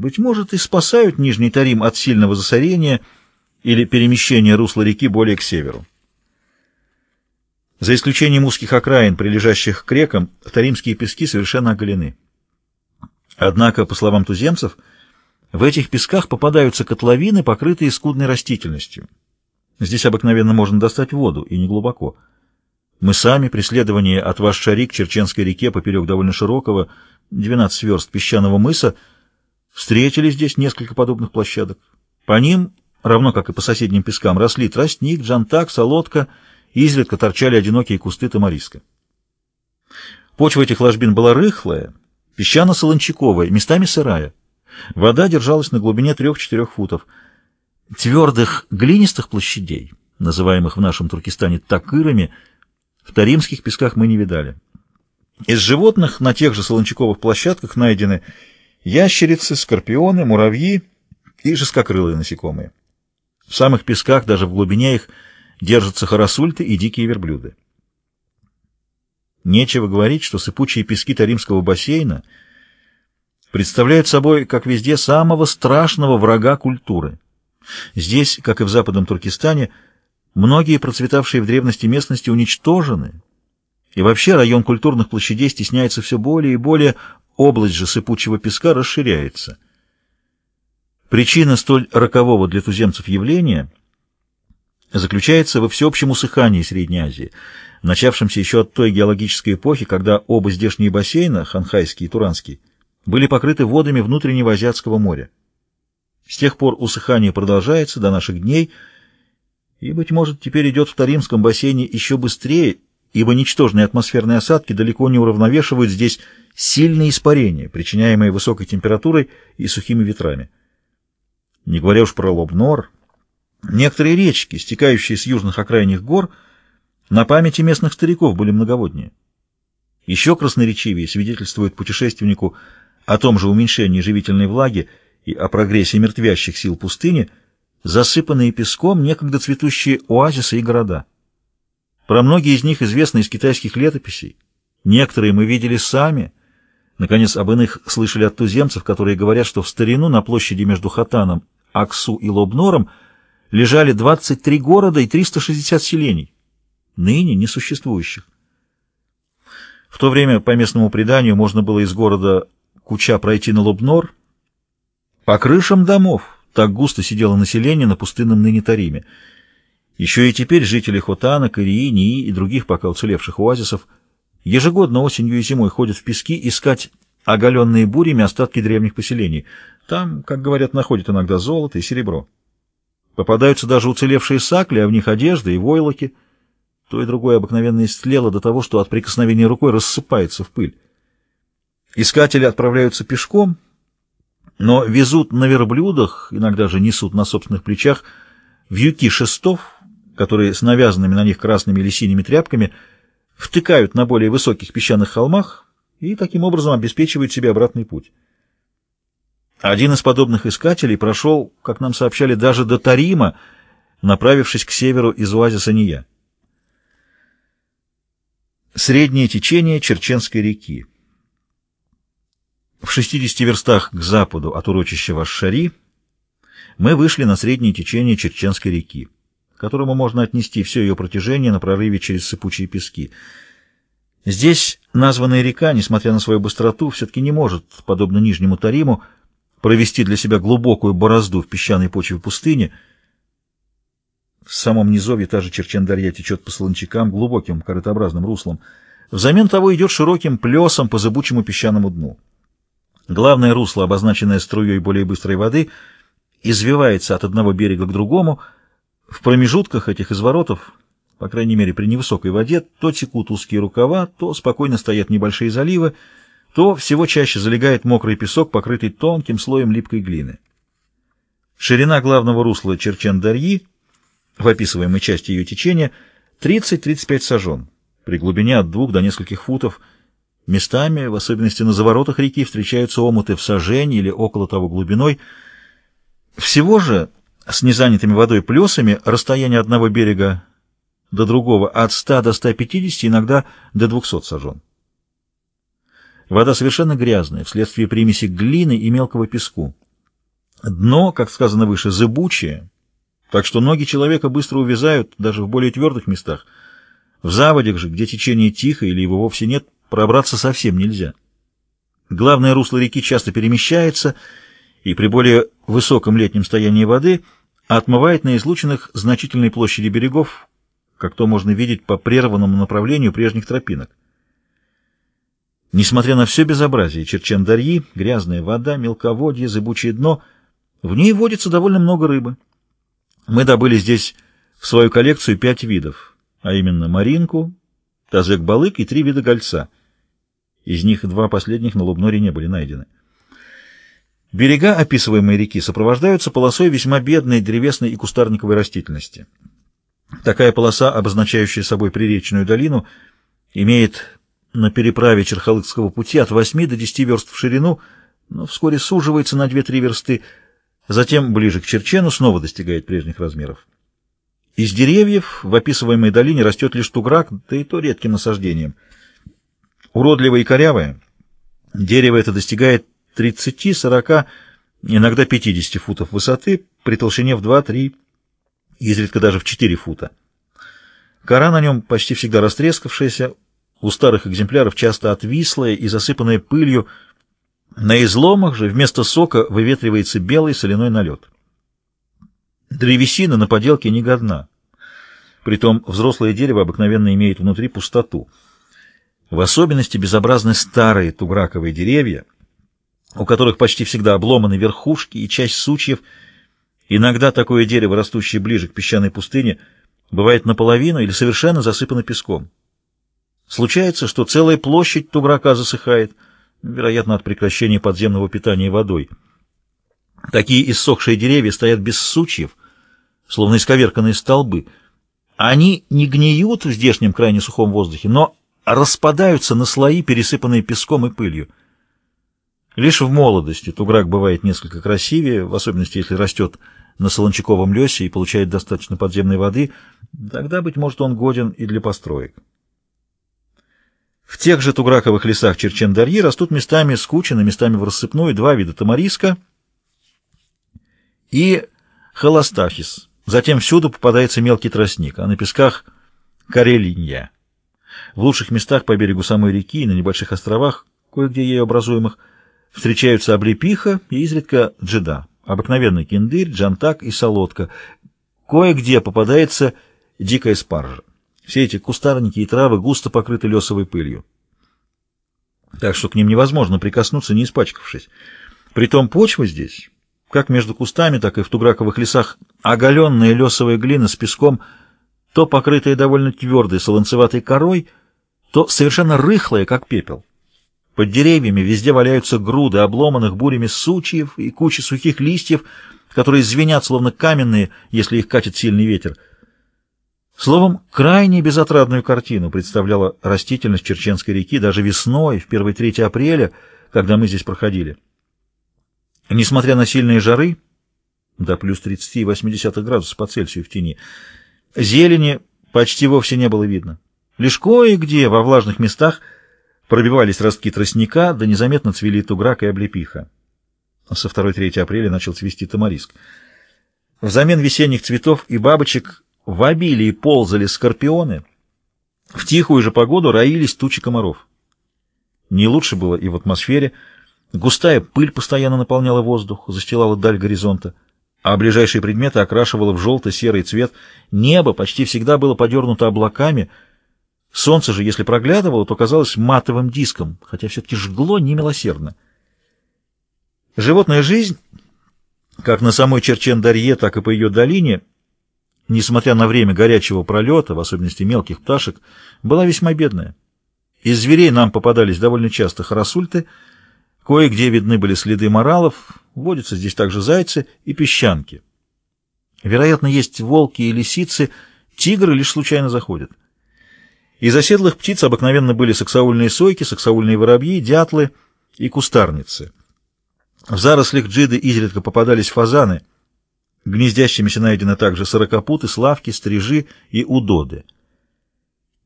быть может, и спасают Нижний Тарим от сильного засорения или перемещения русла реки более к северу. За исключением узких окраин, прилежащих к рекам, таримские пески совершенно оголены. Однако, по словам туземцев, в этих песках попадаются котловины, покрытые скудной растительностью. Здесь обыкновенно можно достать воду, и не глубоко. Мы сами при следовании от Вашшари к Черченской реке поперек довольно широкого, 12 верст песчаного мыса, встретили здесь несколько подобных площадок. По ним, равно как и по соседним пескам, росли тростник, джантак, солодка, изредка торчали одинокие кусты тамариска. Почва этих ложбин была рыхлая, песчано-солончаковая, местами сырая. Вода держалась на глубине 3-4 футов. Твердых глинистых площадей, называемых в нашем Туркестане такырами, в таримских песках мы не видали. Из животных на тех же солончаковых площадках найдены ящерицы, скорпионы, муравьи и жескокрылые насекомые. В самых песках, даже в глубине их, держатся харасульты и дикие верблюды. Нечего говорить, что сыпучие пески Таримского бассейна представляют собой, как везде, самого страшного врага культуры. Здесь, как и в западном Туркестане, многие процветавшие в древности местности уничтожены, и вообще район культурных площадей стесняется все более и более, область же сыпучего песка расширяется. Причина столь рокового для туземцев явления заключается во всеобщем усыхании Средней Азии, начавшемся еще от той геологической эпохи, когда оба здешние бассейна, Ханхайский и Туранский, были покрыты водами внутреннего Азиатского моря. С тех пор усыхание продолжается до наших дней, и, быть может, теперь идет в Таримском бассейне еще быстрее, ибо ничтожные атмосферные осадки далеко не уравновешивают здесь сильные испарения, причиняемые высокой температурой и сухими ветрами. Не говоря уж про Лобнор, некоторые речки, стекающие с южных окраинных гор, на памяти местных стариков были многоводнее. Еще красноречивее свидетельствует путешественнику о том же уменьшении живительной влаги и о прогрессе мертвящих сил пустыни, засыпанные песком некогда цветущие оазисы и города. Про многие из них известно из китайских летописей. Некоторые мы видели сами. Наконец, об иных слышали от туземцев, которые говорят, что в старину на площади между Хатаном, Аксу и Лобнором лежали 23 города и 360 селений, ныне несуществующих. В то время, по местному преданию, можно было из города Куча пройти на Лобнор. По крышам домов так густо сидело население на пустынном ныне Тариме. Еще и теперь жители Хотана, Кории, Нии и других пока уцелевших оазисов ежегодно осенью и зимой ходят в пески искать оголенные бурями остатки древних поселений. Там, как говорят, находят иногда золото и серебро. Попадаются даже уцелевшие сакли, а в них одежда и войлоки. То и другое обыкновенно истлело до того, что от прикосновения рукой рассыпается в пыль. Искатели отправляются пешком, но везут на верблюдах, иногда же несут на собственных плечах, вьюки шестов, которые с навязанными на них красными или синими тряпками втыкают на более высоких песчаных холмах и таким образом обеспечивают себе обратный путь. Один из подобных искателей прошел, как нам сообщали, даже до Тарима, направившись к северу из оазиса Ния. Среднее течение Черченской реки. В 60 верстах к западу от урочища Вашшари мы вышли на среднее течение Черченской реки которому можно отнести все ее протяжение на прорыве через сыпучие пески. Здесь названная река, несмотря на свою быстроту, все-таки не может, подобно Нижнему Тариму, провести для себя глубокую борозду в песчаной почве пустыни. В самом низовье та же Черчендарья течет по солончакам глубоким корытообразным руслом. Взамен того идет широким плесом по зыбучему песчаному дну. Главное русло, обозначенное струей более быстрой воды, извивается от одного берега к другому — в промежутках этих изворотов, по крайней мере при невысокой воде, то текут узкие рукава, то спокойно стоят небольшие заливы, то всего чаще залегает мокрый песок, покрытый тонким слоем липкой глины. Ширина главного русла Черчен-Дарьи, в описываемой части ее течения, 30-35 сажен, при глубине от двух до нескольких футов. Местами, в особенности на заворотах реки, встречаются омуты в сажень или около того глубиной. Всего же с незанятыми водой плесами расстояние одного берега до другого от 100 до 150, иногда до 200 сажен. Вода совершенно грязная, вследствие примеси глины и мелкого песку. Дно, как сказано выше, зыбучее, так что ноги человека быстро увязают даже в более твердых местах. В заводях же, где течение тихо или его вовсе нет, пробраться совсем нельзя. Главное русло реки часто перемещается, и при более высоком летнем стоянии воды отмывает на излученных значительные площади берегов, как то можно видеть по прерванному направлению прежних тропинок. Несмотря на все безобразие Черчендарьи, грязная вода, мелководье, зыбучее дно, в ней водится довольно много рыбы. Мы добыли здесь в свою коллекцию пять видов, а именно маринку, тазек-балык и три вида гольца. Из них два последних на Лубноре не были найдены. Берега описываемой реки сопровождаются полосой весьма бедной древесной и кустарниковой растительности. Такая полоса, обозначающая собой приречную долину, имеет на переправе Черхалыкского пути от 8 до 10 верст в ширину, но вскоре суживается на 2-3 версты, затем ближе к Черчену снова достигает прежних размеров. Из деревьев в описываемой долине растет лишь туграк, да и то редким насаждением. Уродливое и корявое, дерево это достигает 30, 40, иногда 50 футов высоты, при толщине в 2-3, изредка даже в 4 фута. Кора на нем почти всегда растрескавшаяся, у старых экземпляров часто отвислая и засыпанная пылью, на изломах же вместо сока выветривается белый соляной налет. Древесина на поделке не годна. Притом взрослое дерево обыкновенно имеет внутри пустоту. В особенности безобразны старые туграковые деревья, у которых почти всегда обломаны верхушки и часть сучьев. Иногда такое дерево, растущее ближе к песчаной пустыне, бывает наполовину или совершенно засыпано песком. Случается, что целая площадь туграка засыхает — вероятно, от прекращения подземного питания водой. Такие иссохшие деревья стоят без сучьев, словно исковерканные столбы. Они не гниют в здешнем крайне сухом воздухе, но распадаются на слои, пересыпанные песком и пылью. Лишь в молодости туграк бывает несколько красивее, в особенности если растет на солончаковом лесе и получает достаточно подземной воды, тогда, быть может, он годен и для построек. В тех же туграковых лесах Черчендарьи растут местами скучно, местами в рассыпную два вида тамариска и холостафис. Затем всюду попадается мелкий тростник, а на песках — карелинья. В лучших местах по берегу самой реки и на небольших островах, кое-где ею образуемых, встречаются облепиха и изредка джеда, обыкновенный киндырь, джантак и солодка. Кое-где попадается дикая спаржа. Все эти кустарники и травы густо покрыты лесовой пылью. Так что к ним невозможно прикоснуться, не испачкавшись. Притом почва здесь, как между кустами, так и в туграковых лесах, оголенная лесовая глина с песком, то покрытая довольно твердой солонцеватой корой, то совершенно рыхлая, как пепел. Под деревьями везде валяются груды обломанных бурями сучьев и кучи сухих листьев, которые звенят, словно каменные, если их катит сильный ветер — Словом, крайне безотрадную картину представляла растительность Черченской реки даже весной, в первой трети апреля, когда мы здесь проходили. Несмотря на сильные жары, до плюс 30,8 градусов по Цельсию в тени, зелени почти вовсе не было видно. Лишь кое-где во влажных местах пробивались ростки тростника, да незаметно цвели туграк и облепиха. Со 2-3 апреля начал цвести тамариск. Взамен весенних цветов и бабочек в обилии ползали скорпионы, в тихую же погоду роились тучи комаров. Не лучше было и в атмосфере. Густая пыль постоянно наполняла воздух, застилала даль горизонта, а ближайшие предметы окрашивала в желто-серый цвет. Небо почти всегда было подернуто облаками. Солнце же, если проглядывало, то казалось матовым диском, хотя все-таки жгло немилосердно. Животная жизнь, как на самой Черчен-Дарье, так и по ее долине, несмотря на время горячего пролета, в особенности мелких пташек, была весьма бедная. Из зверей нам попадались довольно часто харасульты, кое-где видны были следы моралов, водятся здесь также зайцы и песчанки. Вероятно, есть волки и лисицы, тигры лишь случайно заходят. Из оседлых птиц обыкновенно были саксаульные сойки, саксаульные воробьи, дятлы и кустарницы. В зарослях джиды изредка попадались фазаны — Гнездящимися найдены также сорокопуты, славки, стрижи и удоды.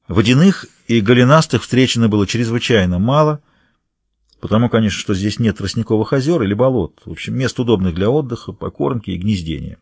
Водяных и голенастых встречено было чрезвычайно мало. Потому, конечно, что здесь нет тростниковых озер или болот. В общем, мест удобных для отдыха, покормки и гнездения.